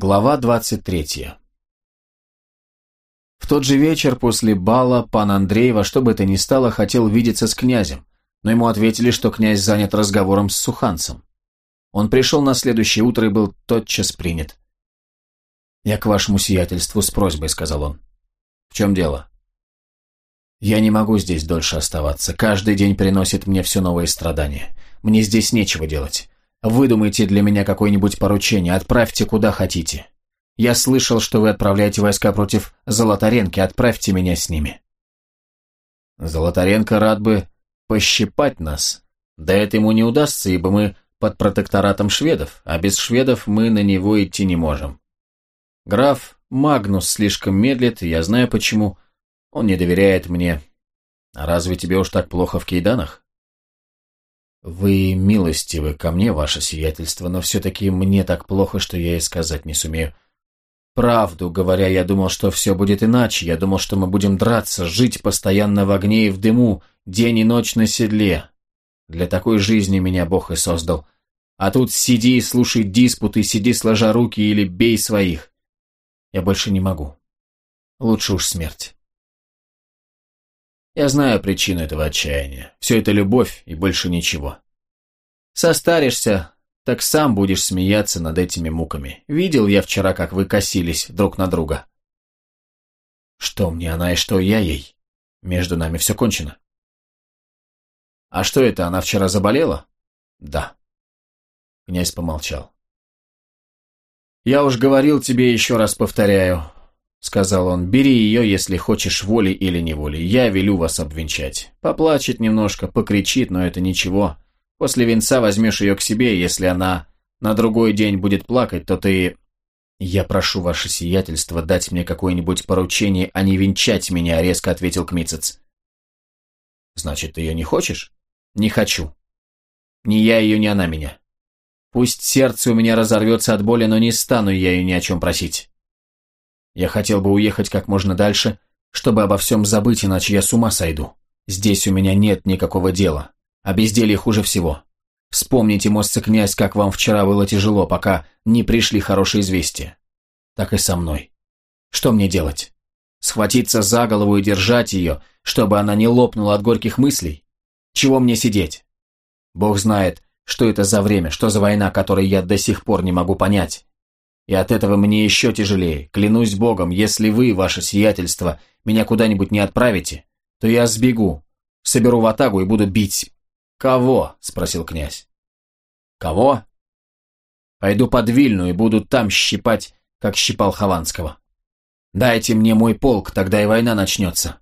Глава 23 В тот же вечер после бала пан Андрей во что бы то ни стало хотел видеться с князем, но ему ответили, что князь занят разговором с Суханцем. Он пришел на следующее утро и был тотчас принят. «Я к вашему сиятельству с просьбой», — сказал он. «В чем дело?» «Я не могу здесь дольше оставаться. Каждый день приносит мне все новые страдания. Мне здесь нечего делать. Выдумайте для меня какое-нибудь поручение, отправьте куда хотите. Я слышал, что вы отправляете войска против Золотаренки, отправьте меня с ними. Золотаренко рад бы пощипать нас. Да это ему не удастся, ибо мы под протекторатом шведов, а без шведов мы на него идти не можем. Граф Магнус слишком медлит, я знаю почему. Он не доверяет мне. А разве тебе уж так плохо в Кейданах? «Вы милостивы ко мне, ваше сиятельство, но все-таки мне так плохо, что я и сказать не сумею. Правду говоря, я думал, что все будет иначе. Я думал, что мы будем драться, жить постоянно в огне и в дыму, день и ночь на седле. Для такой жизни меня Бог и создал. А тут сиди и слушай диспуты, сиди сложа руки или бей своих. Я больше не могу. Лучше уж смерть». Я знаю причину этого отчаяния. Все это любовь и больше ничего. Состаришься, так сам будешь смеяться над этими муками. Видел я вчера, как вы косились друг на друга. Что мне она и что я ей? Между нами все кончено. А что это, она вчера заболела? Да. Князь помолчал. Я уж говорил тебе, еще раз повторяю, — сказал он, — «бери ее, если хочешь, волей или неволей. Я велю вас обвенчать. Поплачет немножко, покричит, но это ничего. После венца возьмешь ее к себе, если она на другой день будет плакать, то ты...» «Я прошу ваше сиятельство дать мне какое-нибудь поручение, а не венчать меня», — резко ответил Кмицец. «Значит, ты ее не хочешь?» «Не хочу. Ни я ее, ни она меня. Пусть сердце у меня разорвется от боли, но не стану я ее ни о чем просить». Я хотел бы уехать как можно дальше, чтобы обо всем забыть, иначе я с ума сойду. Здесь у меня нет никакого дела, а безделье хуже всего. Вспомните, мостцы князь, как вам вчера было тяжело, пока не пришли хорошие известия. Так и со мной. Что мне делать? Схватиться за голову и держать ее, чтобы она не лопнула от горьких мыслей? Чего мне сидеть? Бог знает, что это за время, что за война, которой я до сих пор не могу понять. И от этого мне еще тяжелее. Клянусь Богом, если вы, ваше сиятельство, меня куда-нибудь не отправите, то я сбегу, соберу ватагу и буду бить. Кого? спросил князь. Кого? Пойду под Вильну и буду там щипать, как щипал Хованского. Дайте мне мой полк, тогда и война начнется.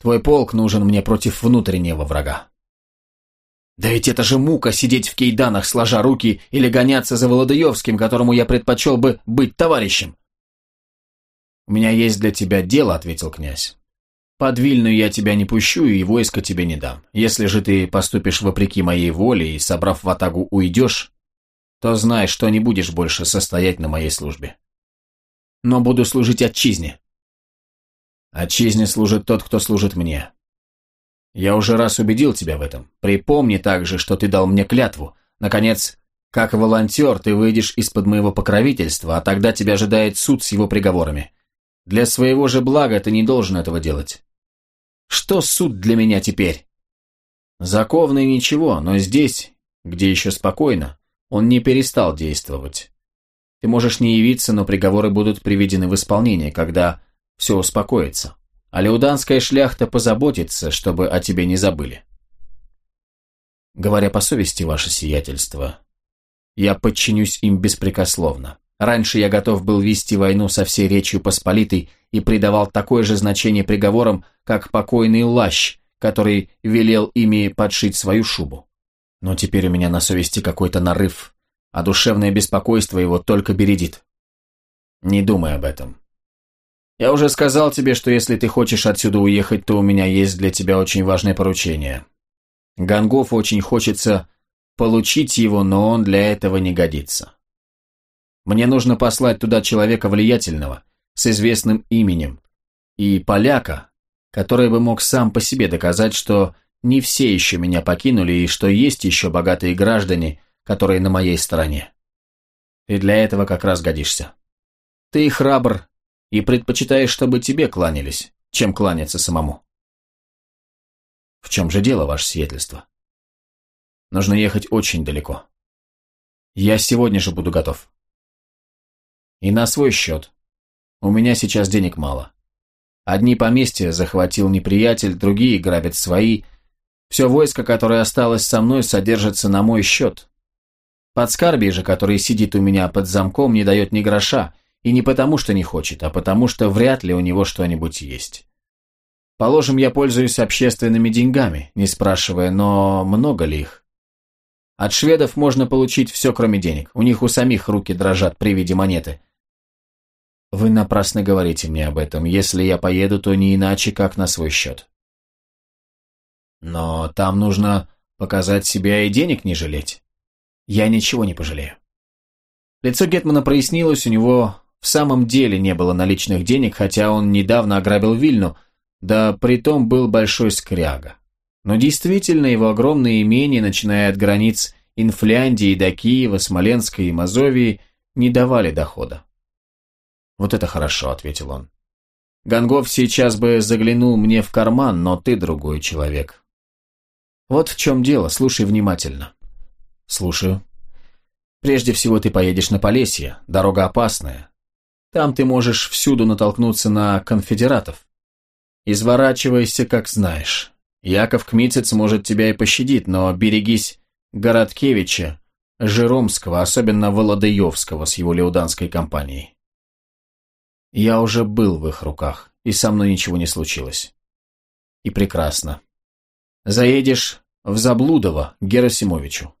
Твой полк нужен мне против внутреннего врага. Да ведь это же мука сидеть в кейданах, сложа руки, или гоняться за Володаевским, которому я предпочел бы быть товарищем. «У меня есть для тебя дело», — ответил князь. «Под Вильну я тебя не пущу и войска тебе не дам. Если же ты поступишь вопреки моей воле и, собрав ватагу, уйдешь, то знай, что не будешь больше состоять на моей службе. Но буду служить отчизне». «Отчизне служит тот, кто служит мне. Я уже раз убедил тебя в этом. Припомни также, что ты дал мне клятву. Наконец, как волонтер ты выйдешь из-под моего покровительства, а тогда тебя ожидает суд с его приговорами. Для своего же блага ты не должен этого делать. Что суд для меня теперь? Заковный ничего, но здесь, где еще спокойно, он не перестал действовать. Ты можешь не явиться, но приговоры будут приведены в исполнение, когда все успокоится а леуданская шляхта позаботится, чтобы о тебе не забыли. Говоря по совести, ваше сиятельство, я подчинюсь им беспрекословно. Раньше я готов был вести войну со всей Речью Посполитой и придавал такое же значение приговорам, как покойный Лащ, который велел ими подшить свою шубу. Но теперь у меня на совести какой-то нарыв, а душевное беспокойство его только бередит. Не думай об этом. Я уже сказал тебе, что если ты хочешь отсюда уехать, то у меня есть для тебя очень важное поручение. Гангов очень хочется получить его, но он для этого не годится. Мне нужно послать туда человека влиятельного, с известным именем, и поляка, который бы мог сам по себе доказать, что не все еще меня покинули и что есть еще богатые граждане, которые на моей стороне. Ты для этого как раз годишься. Ты храбр и предпочитаешь, чтобы тебе кланялись, чем кланяться самому. В чем же дело, ваше сиятельство? Нужно ехать очень далеко. Я сегодня же буду готов. И на свой счет. У меня сейчас денег мало. Одни поместья захватил неприятель, другие грабят свои. Все войско, которое осталось со мной, содержится на мой счет. Подскарбий же, который сидит у меня под замком, не дает ни гроша, и не потому, что не хочет, а потому, что вряд ли у него что-нибудь есть. Положим, я пользуюсь общественными деньгами, не спрашивая, но много ли их? От шведов можно получить все, кроме денег. У них у самих руки дрожат при виде монеты. Вы напрасно говорите мне об этом. Если я поеду, то не иначе, как на свой счет. Но там нужно показать себя и денег не жалеть. Я ничего не пожалею. Лицо Гетмана прояснилось, у него в самом деле не было наличных денег, хотя он недавно ограбил Вильну, да притом был большой скряга. Но действительно его огромные имения, начиная от границ Инфляндии до Киева, Смоленска и Мазовии, не давали дохода. «Вот это хорошо», — ответил он. «Гонгов сейчас бы заглянул мне в карман, но ты другой человек». «Вот в чем дело, слушай внимательно». «Слушаю». «Прежде всего ты поедешь на Полесье, дорога опасная. Там ты можешь всюду натолкнуться на конфедератов. Изворачивайся, как знаешь. Яков Кмицец может тебя и пощадить, но берегись Городкевича, Жиромского, особенно Володаевского с его леуданской компанией. Я уже был в их руках, и со мной ничего не случилось. И прекрасно. Заедешь в Заблудово Герасимовичу.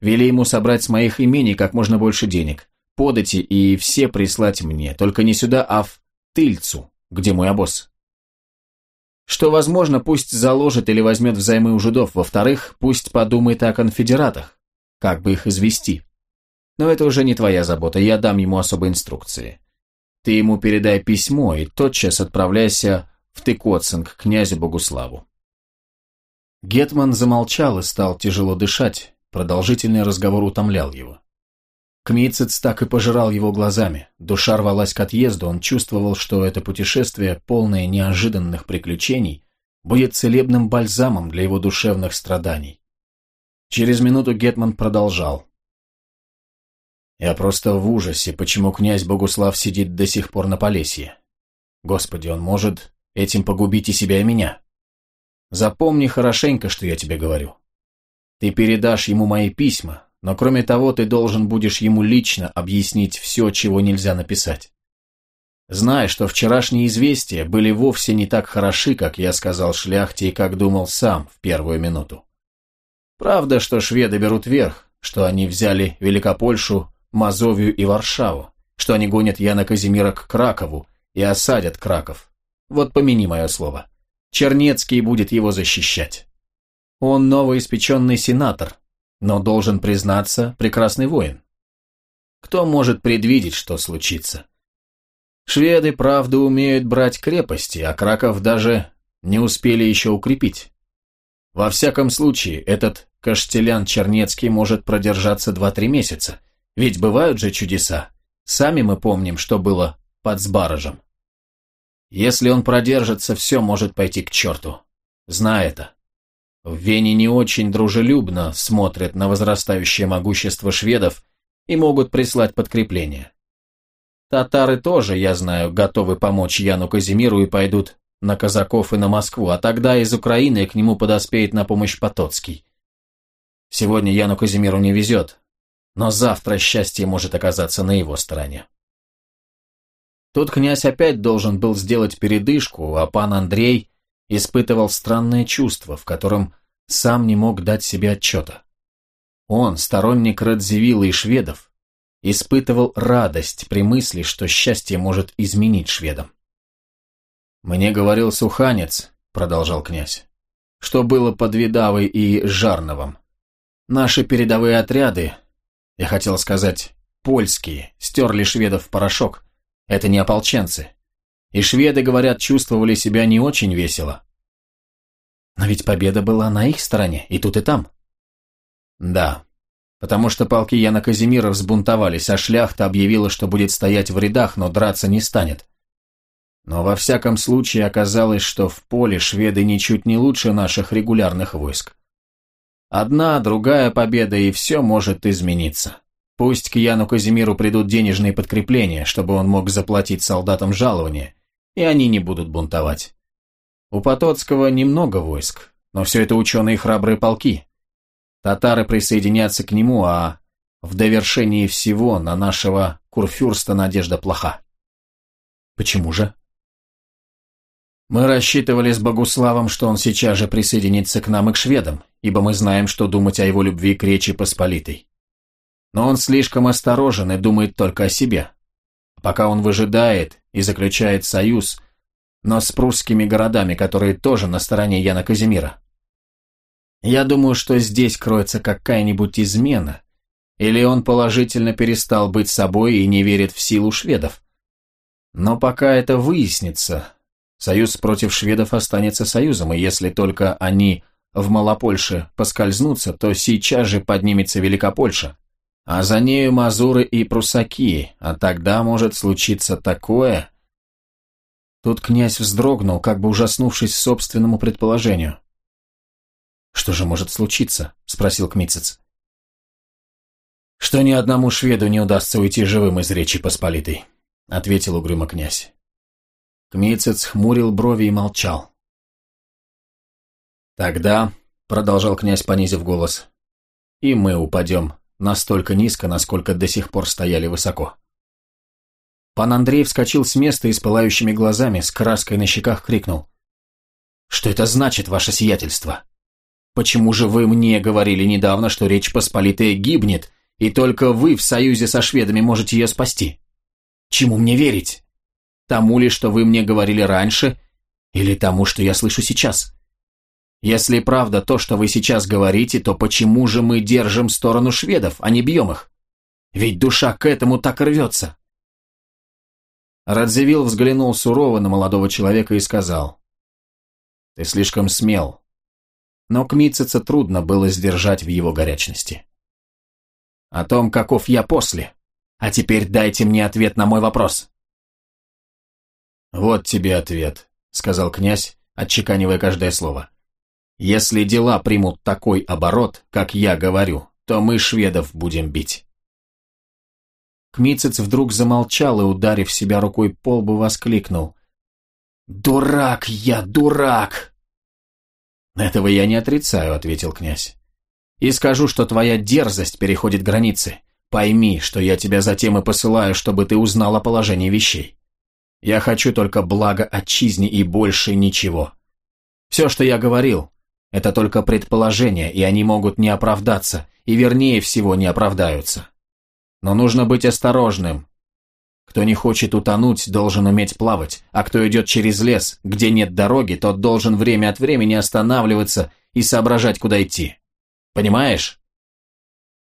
Вели ему собрать с моих имений как можно больше денег, подати и все прислать мне, только не сюда, а в Тыльцу, где мой обоз. Что, возможно, пусть заложит или возьмет взаймы у жидов, во-вторых, пусть подумает о конфедератах, как бы их извести. Но это уже не твоя забота, я дам ему особые инструкции. Ты ему передай письмо и тотчас отправляйся в Тыкоцинг к князю Богуславу. Гетман замолчал и стал тяжело дышать, продолжительный разговор утомлял его. Кмицец так и пожирал его глазами, душа рвалась к отъезду, он чувствовал, что это путешествие, полное неожиданных приключений, будет целебным бальзамом для его душевных страданий. Через минуту Гетман продолжал. Я просто в ужасе, почему князь Богуслав сидит до сих пор на Полесье. Господи, он может этим погубить и себя, и меня. Запомни хорошенько, что я тебе говорю. Ты передашь ему мои письма, но кроме того ты должен будешь ему лично объяснить все, чего нельзя написать. Знай, что вчерашние известия были вовсе не так хороши, как я сказал шляхте и как думал сам в первую минуту. Правда, что шведы берут верх, что они взяли Великопольшу Мазовию и Варшаву, что они гонят Яна Казимира к Кракову и осадят Краков. Вот помяни мое слово. Чернецкий будет его защищать. Он новоиспеченный сенатор, но должен признаться, прекрасный воин. Кто может предвидеть, что случится? Шведы, правда, умеют брать крепости, а Краков даже не успели еще укрепить. Во всяком случае, этот Каштелян Чернецкий может продержаться 2-3 месяца, ведь бывают же чудеса. Сами мы помним, что было под Сбаражем. Если он продержится, все может пойти к черту. Знай это. В Вене не очень дружелюбно смотрят на возрастающее могущество шведов и могут прислать подкрепление. Татары тоже, я знаю, готовы помочь Яну Казимиру и пойдут на казаков и на Москву, а тогда из Украины к нему подоспеет на помощь Потоцкий. Сегодня Яну Казимиру не везет, но завтра счастье может оказаться на его стороне. Тут князь опять должен был сделать передышку, а пан Андрей испытывал странное чувство, в котором сам не мог дать себе отчета. Он, сторонник Радзивилла и шведов, испытывал радость при мысли, что счастье может изменить шведам. «Мне говорил Суханец», — продолжал князь, — «что было под Видавой и Жарновым. Наши передовые отряды, я хотел сказать, польские, стерли шведов в порошок. Это не ополченцы. И шведы, говорят, чувствовали себя не очень весело. Но ведь победа была на их стороне, и тут, и там. Да. потому что полки Яна Казимира взбунтовались, а шляхта объявила, что будет стоять в рядах, но драться не станет. Но во всяком случае оказалось, что в поле шведы ничуть не лучше наших регулярных войск. Одна, другая победа, и все может измениться. Пусть к Яну Казимиру придут денежные подкрепления, чтобы он мог заплатить солдатам жалование, и они не будут бунтовать. У Потоцкого немного войск, но все это ученые храбрые полки. Татары присоединятся к нему, а в довершении всего на нашего курфюрста надежда плоха. Почему же? Мы рассчитывали с Богуславом, что он сейчас же присоединится к нам и к шведам, ибо мы знаем, что думать о его любви к Речи Посполитой. Но он слишком осторожен и думает только о себе. Пока он выжидает и заключает союз, но с прусскими городами, которые тоже на стороне Яна Казимира. Я думаю, что здесь кроется какая-нибудь измена, или он положительно перестал быть собой и не верит в силу шведов. Но пока это выяснится, союз против шведов останется союзом, и если только они в Малопольше поскользнутся, то сейчас же поднимется Великопольша, а за нею Мазуры и Прусаки, а тогда может случиться такое... Тут князь вздрогнул, как бы ужаснувшись собственному предположению. «Что же может случиться?» – спросил Кмицец. «Что ни одному шведу не удастся уйти живым из Речи Посполитой», – ответил угрюмо князь. Кмицец хмурил брови и молчал. «Тогда», – продолжал князь, понизив голос, – «и мы упадем настолько низко, насколько до сих пор стояли высоко. Пан Андрей вскочил с места и с пылающими глазами, с краской на щеках крикнул. «Что это значит, ваше сиятельство? Почему же вы мне говорили недавно, что Речь Посполитая гибнет, и только вы в союзе со шведами можете ее спасти? Чему мне верить? Тому ли, что вы мне говорили раньше, или тому, что я слышу сейчас?» Если правда то, что вы сейчас говорите, то почему же мы держим сторону шведов, а не бьем их? Ведь душа к этому так рвется. Радзивилл взглянул сурово на молодого человека и сказал, «Ты слишком смел». Но Кмитцица трудно было сдержать в его горячности. «О том, каков я после. А теперь дайте мне ответ на мой вопрос». «Вот тебе ответ», — сказал князь, отчеканивая каждое слово. Если дела примут такой оборот, как я говорю, то мы шведов будем бить. Кмицец вдруг замолчал и, ударив себя рукой по лбу, воскликнул. «Дурак я, дурак!» «Этого я не отрицаю», — ответил князь. «И скажу, что твоя дерзость переходит границы. Пойми, что я тебя затем и посылаю, чтобы ты узнал о положении вещей. Я хочу только блага отчизне и больше ничего. Все, что я говорил, это только предположения, и они могут не оправдаться, и вернее всего не оправдаются. Но нужно быть осторожным. Кто не хочет утонуть, должен уметь плавать, а кто идет через лес, где нет дороги, тот должен время от времени останавливаться и соображать, куда идти. Понимаешь?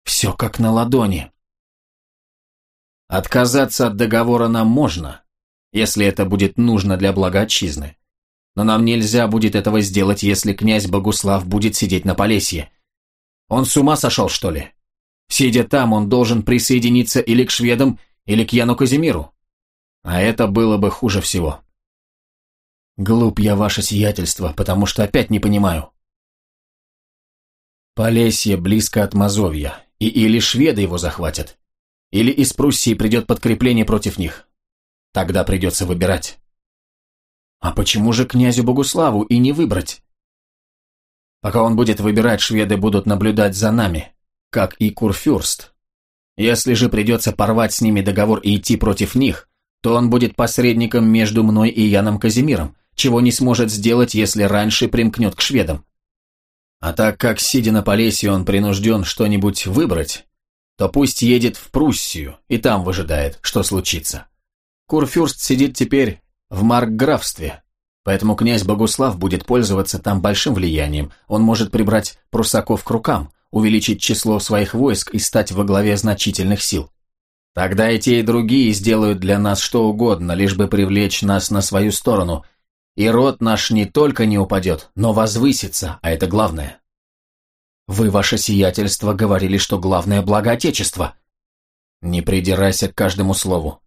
Все как на ладони. Отказаться от договора нам можно, если это будет нужно для блага отчизны но нам нельзя будет этого сделать, если князь Богуслав будет сидеть на Полесье. Он с ума сошел, что ли? Сидя там, он должен присоединиться или к шведам, или к Яну Казимиру. А это было бы хуже всего. Глуп я, ваше сиятельство, потому что опять не понимаю. Полесье близко от Мазовья, и или шведы его захватят, или из Пруссии придет подкрепление против них. Тогда придется выбирать. А почему же князю Богуславу и не выбрать? Пока он будет выбирать, шведы будут наблюдать за нами, как и Курфюрст. Если же придется порвать с ними договор и идти против них, то он будет посредником между мной и Яном Казимиром, чего не сможет сделать, если раньше примкнет к шведам. А так как, сидя на Полесье, он принужден что-нибудь выбрать, то пусть едет в Пруссию и там выжидает, что случится. Курфюрст сидит теперь в Маркграфстве, поэтому князь Богуслав будет пользоваться там большим влиянием. Он может прибрать прусаков к рукам, увеличить число своих войск и стать во главе значительных сил. Тогда и те, и другие сделают для нас что угодно, лишь бы привлечь нас на свою сторону. И род наш не только не упадет, но возвысится, а это главное. Вы, ваше сиятельство, говорили, что главное благо Отечества. Не придирайся к каждому слову.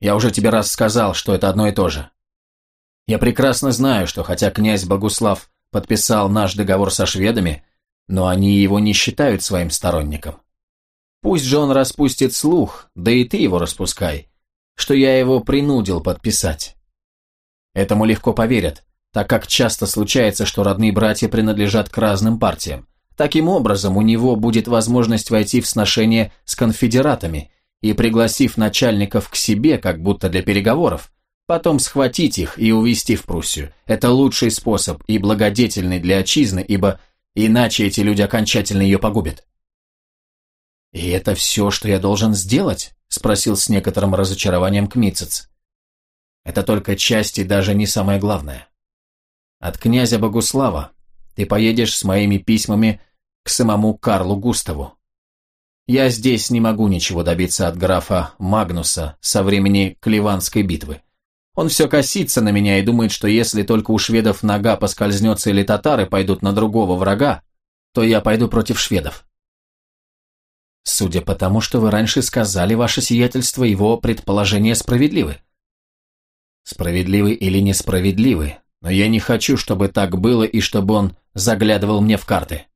Я уже тебе раз сказал, что это одно и то же. Я прекрасно знаю, что хотя князь Богуслав подписал наш договор со шведами, но они его не считают своим сторонником. Пусть же он распустит слух, да и ты его распускай, что я его принудил подписать. Этому легко поверят, так как часто случается, что родные братья принадлежат к разным партиям. Таким образом, у него будет возможность войти в сношение с конфедератами и, пригласив начальников к себе, как будто для переговоров, потом схватить их и увезти в Пруссию. Это лучший способ и благодетельный для отчизны, ибо иначе эти люди окончательно ее погубят. «И это все, что я должен сделать?» – спросил с некоторым разочарованием Кмицец. «Это только часть и даже не самое главное. От князя Богуслава ты поедешь с моими письмами к самому Карлу Густаву. Я здесь не могу ничего добиться от графа Магнуса со времени Кливанской битвы. Он все косится на меня и думает, что если только у шведов нога поскользнется или татары пойдут на другого врага, то я пойду против шведов. Судя по тому, что вы раньше сказали, ваше сиятельство, его предположения справедливы. Справедливы или несправедливы, но я не хочу, чтобы так было и чтобы он заглядывал мне в карты.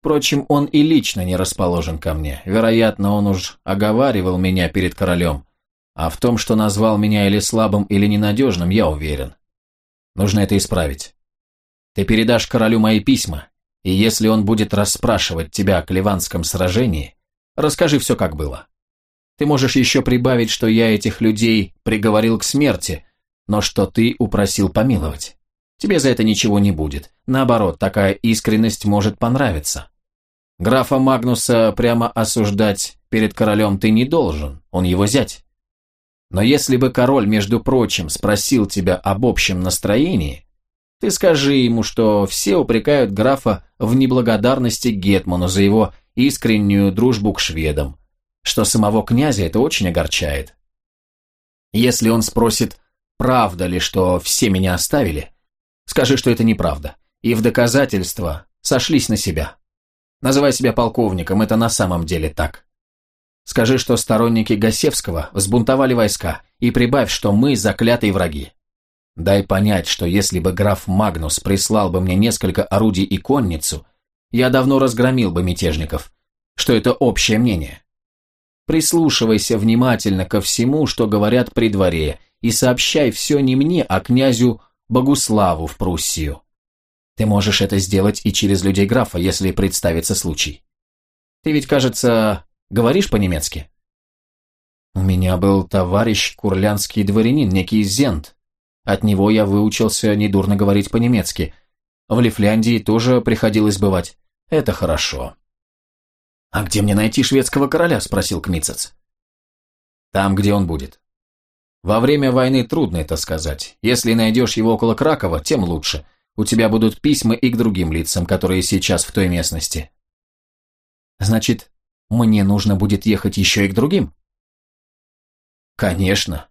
Впрочем, он и лично не расположен ко мне. Вероятно, он уж оговаривал меня перед королем. А в том, что назвал меня или слабым, или ненадежным, я уверен. Нужно это исправить. Ты передашь королю мои письма, и если он будет расспрашивать тебя о Клеванском сражении, расскажи все, как было. Ты можешь еще прибавить, что я этих людей приговорил к смерти, но что ты упросил помиловать. Тебе за это ничего не будет. Наоборот, такая искренность может понравиться. Графа Магнуса прямо осуждать перед королем ты не должен, он его зять. Но если бы король, между прочим, спросил тебя об общем настроении, ты скажи ему, что все упрекают графа в неблагодарности Гетману за его искреннюю дружбу к шведам, что самого князя это очень огорчает. Если он спросит, правда ли, что все меня оставили, скажи, что это неправда, и в доказательство сошлись на себя. Называй себя полковником, это на самом деле так. Скажи, что сторонники Гасевского взбунтовали войска, и прибавь, что мы заклятые враги. Дай понять, что если бы граф Магнус прислал бы мне несколько орудий и конницу, я давно разгромил бы мятежников, что это общее мнение. Прислушивайся внимательно ко всему, что говорят при дворе, и сообщай все не мне, а князю Богуславу в Пруссию. Ты можешь это сделать и через людей графа, если представится случай. Ты ведь, кажется, говоришь по-немецки? У меня был товарищ, курлянский дворянин, некий Зент. От него я выучился недурно говорить по-немецки. В Лифляндии тоже приходилось бывать. Это хорошо. «А где мне найти шведского короля?» – спросил Кмицец. «Там, где он будет. Во время войны трудно это сказать. Если найдешь его около Кракова, тем лучше. У тебя будут письма и к другим лицам, которые сейчас в той местности. Значит, мне нужно будет ехать еще и к другим? Конечно.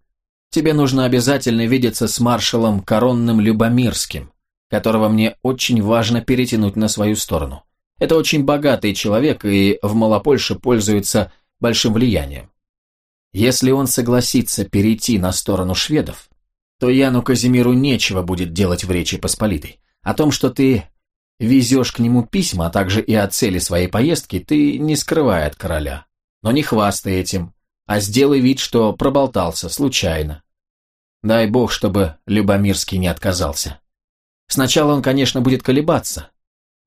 Тебе нужно обязательно видеться с маршалом Коронным Любомирским, которого мне очень важно перетянуть на свою сторону. Это очень богатый человек и в Малопольше пользуется большим влиянием. Если он согласится перейти на сторону шведов, то Яну Казимиру нечего будет делать в Речи Посполитой. О том, что ты везешь к нему письма, а также и о цели своей поездки, ты не скрывай от короля. Но не хвастай этим, а сделай вид, что проболтался случайно. Дай бог, чтобы Любомирский не отказался. Сначала он, конечно, будет колебаться,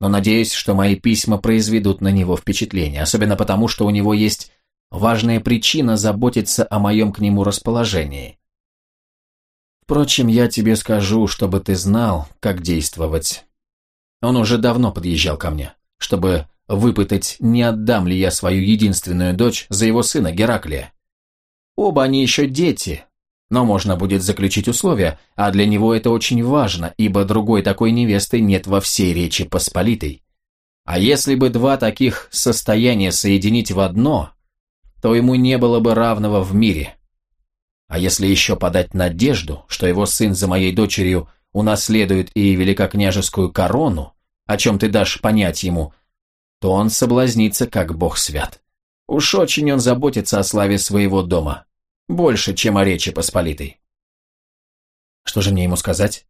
но надеюсь, что мои письма произведут на него впечатление, особенно потому, что у него есть важная причина заботиться о моем к нему расположении. Впрочем, я тебе скажу, чтобы ты знал, как действовать. Он уже давно подъезжал ко мне, чтобы выпытать, не отдам ли я свою единственную дочь за его сына Гераклия. Оба они еще дети, но можно будет заключить условия, а для него это очень важно, ибо другой такой невесты нет во всей Речи Посполитой. А если бы два таких состояния соединить в одно, то ему не было бы равного в мире. А если еще подать надежду, что его сын за моей дочерью унаследует и великокняжескую корону, о чем ты дашь понять ему, то он соблазнится, как бог свят. Уж очень он заботится о славе своего дома. Больше, чем о Речи Посполитой. Что же мне ему сказать?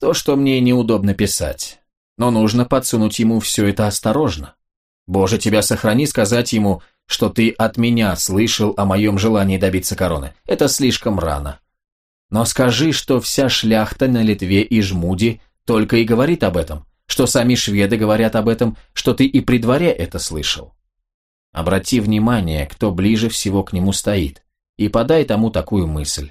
То, что мне неудобно писать. Но нужно подсунуть ему все это осторожно. Боже, тебя сохрани сказать ему, что ты от меня слышал о моем желании добиться короны. Это слишком рано. Но скажи, что вся шляхта на Литве и Жмуди только и говорит об этом, что сами шведы говорят об этом, что ты и при дворе это слышал. Обрати внимание, кто ближе всего к нему стоит, и подай тому такую мысль.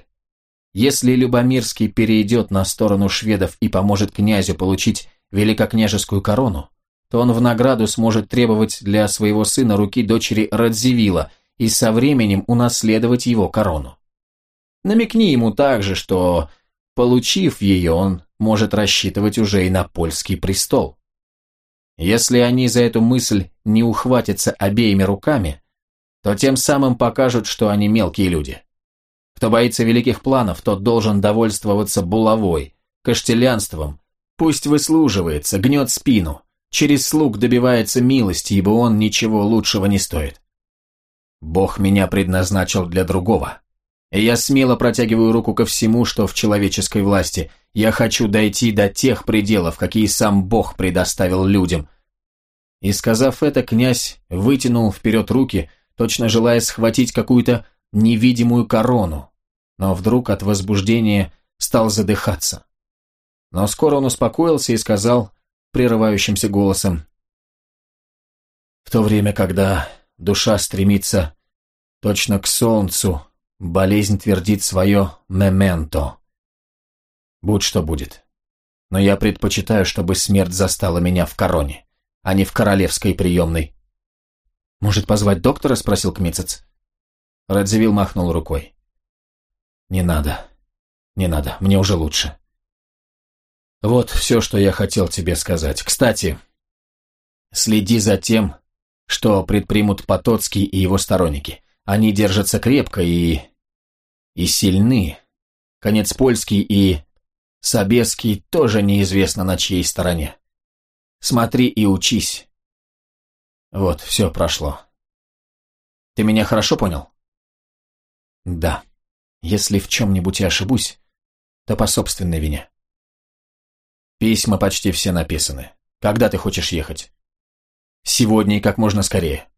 Если Любомирский перейдет на сторону шведов и поможет князю получить великокняжескую корону, то он в награду сможет требовать для своего сына руки дочери Радзивилла и со временем унаследовать его корону. Намекни ему также, что, получив ее, он может рассчитывать уже и на польский престол. Если они за эту мысль не ухватятся обеими руками, то тем самым покажут, что они мелкие люди. Кто боится великих планов, тот должен довольствоваться булавой, каштелянством, пусть выслуживается, гнет спину, через слуг добивается милости, ибо он ничего лучшего не стоит. Бог меня предназначил для другого. И я смело протягиваю руку ко всему, что в человеческой власти. Я хочу дойти до тех пределов, какие сам Бог предоставил людям. И сказав это, князь вытянул вперед руки, точно желая схватить какую-то невидимую корону, но вдруг от возбуждения стал задыхаться. Но скоро он успокоился и сказал прерывающимся голосом, «В то время, когда душа стремится точно к солнцу, Болезнь твердит свое «мементо». Будь что будет. Но я предпочитаю, чтобы смерть застала меня в короне, а не в королевской приемной. «Может, позвать доктора?» – спросил Кмицец. Радзивилл махнул рукой. «Не надо. Не надо. Мне уже лучше». «Вот все, что я хотел тебе сказать. Кстати, следи за тем, что предпримут Потоцкий и его сторонники. Они держатся крепко и и сильны. Конец польский и Собеский тоже неизвестно на чьей стороне. Смотри и учись. Вот, все прошло. Ты меня хорошо понял? Да. Если в чем-нибудь я ошибусь, то по собственной вине. Письма почти все написаны. Когда ты хочешь ехать? Сегодня и как можно скорее.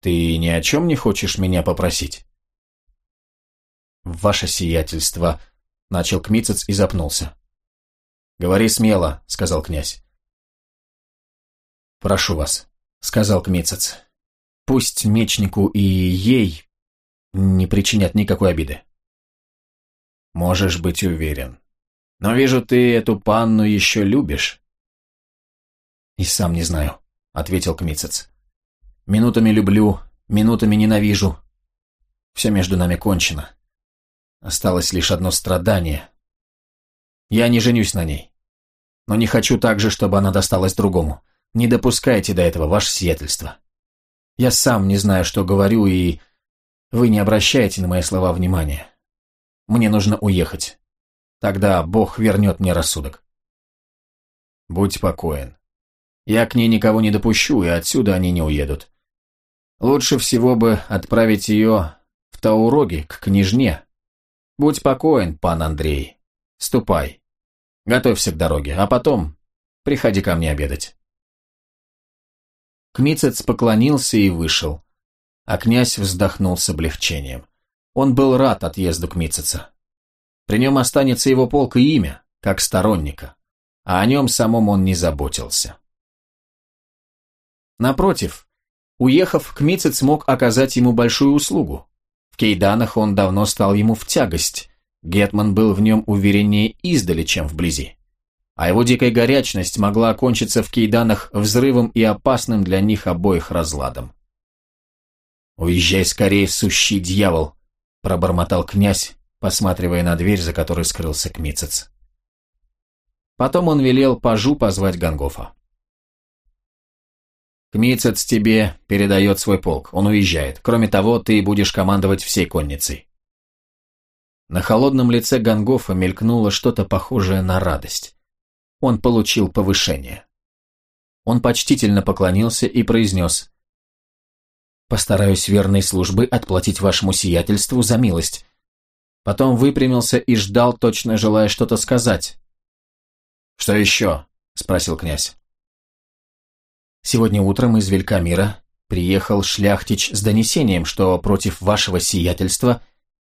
Ты ни о чем не хочешь меня попросить? «Ваше сиятельство», — начал Кмицец и запнулся. «Говори смело», — сказал князь. «Прошу вас», — сказал Кмицец. «Пусть мечнику и ей не причинят никакой обиды». «Можешь быть уверен. Но вижу, ты эту панну еще любишь». «И сам не знаю», — ответил Кмицец. «Минутами люблю, минутами ненавижу. Все между нами кончено. Осталось лишь одно страдание. Я не женюсь на ней. Но не хочу также, чтобы она досталась другому. Не допускайте до этого, ваше сиятельство. Я сам не знаю, что говорю, и вы не обращаете на мои слова внимания. Мне нужно уехать. Тогда Бог вернет мне рассудок. Будь спокоен. Я к ней никого не допущу, и отсюда они не уедут. Лучше всего бы отправить ее в Тауроги, к княжне, Будь покоен, пан Андрей. Ступай. Готовься к дороге, а потом приходи ко мне обедать. Кмицец поклонился и вышел, а князь вздохнул с облегчением. Он был рад отъезду Кмицеца. При нем останется его полк и имя, как сторонника, а о нем самом он не заботился. Напротив, уехав, Кмицец мог оказать ему большую услугу. Кейданах он давно стал ему в тягость. Гетман был в нем увереннее издали, чем вблизи. А его дикая горячность могла окончиться в Кейданах взрывом и опасным для них обоих разладом. «Уезжай скорее, сущий дьявол!» – пробормотал князь, посматривая на дверь, за которой скрылся Кмицец. Потом он велел пажу позвать Гангофа. Кмицец тебе передает свой полк, он уезжает. Кроме того, ты будешь командовать всей конницей. На холодном лице Гангофа мелькнуло что-то похожее на радость. Он получил повышение. Он почтительно поклонился и произнес «Постараюсь верной службы отплатить вашему сиятельству за милость». Потом выпрямился и ждал, точно желая что-то сказать. «Что еще?» – спросил князь. «Сегодня утром из Велькамира приехал шляхтич с донесением, что против вашего сиятельства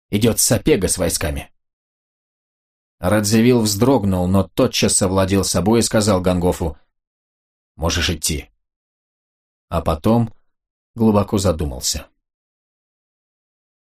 идет сапега с войсками». Радзивилл вздрогнул, но тотчас совладел собой и сказал Гангофу «Можешь идти». А потом глубоко задумался.